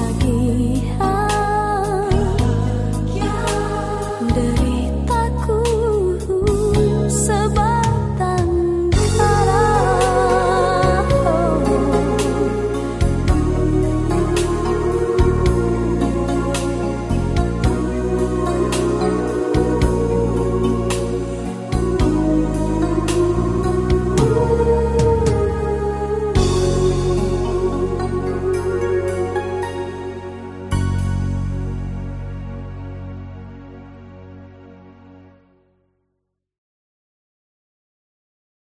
lagi.